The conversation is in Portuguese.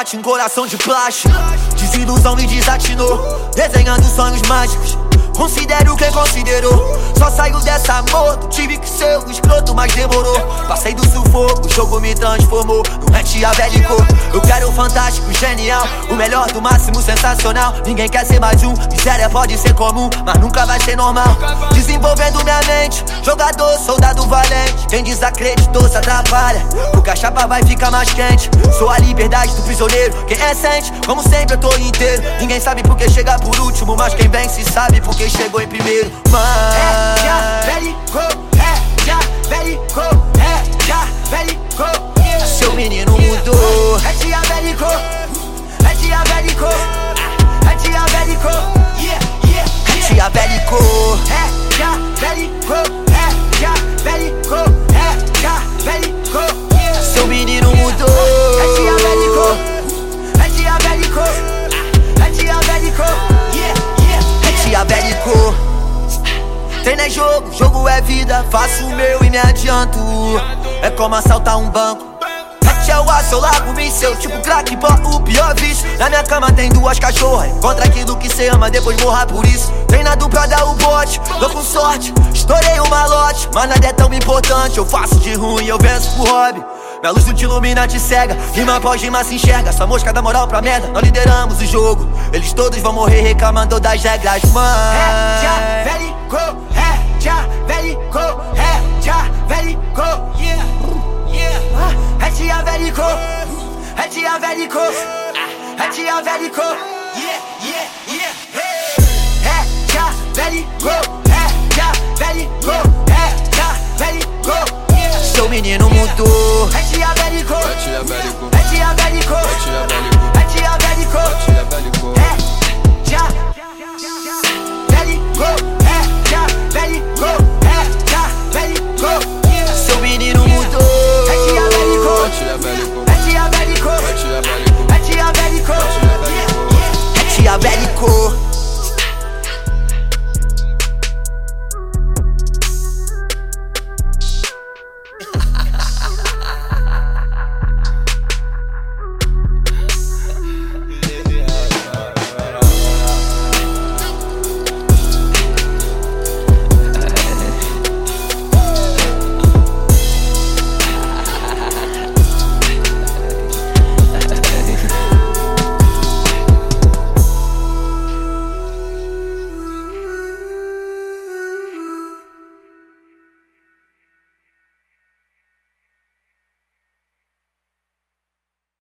bate em coração de plástico. Desilusão me desatinou, desenhando sonhos mágicos. Considero quem considerou. Só saiu dessa moto, tive que ser o escroto, mas demorou. Passei do sufoco, o jogo me transformou num retiabélico. Eu quero o fantástico, genial, o melhor do máximo, sensacional. Ninguém quer ser mais um, miséria pode ser comum, mas nunca vai ser normal. Desenvolvendo minha mente, jogador, soldado valente. Quem desacreditou se atrapalha, porque a chapa vai ficar mais quente. Sou a liberdade do prisioneiro, quem é sente, como sempre eu tô inteiro. Ninguém sabe porque chega por último, mas quem vence sabe porque chegou em primeiro. Mas É diabélico, é diabélico, é Treino é jogo, jogo é vida. Faço o meu e me adianto. É como assaltar um banco. Sete é o aço, eu largo o Tipo crack, pó, o pior vício. Na minha cama tem duas cachorras Contra aquilo que cê ama, depois morra por isso. Treinado pra dar o bote, tô com sorte Estourei o malote, mas nada é tão importante Eu faço de ruim, eu venço por hobby. Minha luz não te ilumina, te cega Rima após rima se enxerga. Essa mosca dá moral pra merda Nós lideramos o jogo. Eles todos vão morrer reclamando das regras É Mas... diabélico, já velicou, é, já velicou, yeah, yeah, ah, é já velicou, é já velicou, ah, é já velicou, yeah, yeah, yeah, hey. é já velicou, é já velicou, é já velicou. Sou menino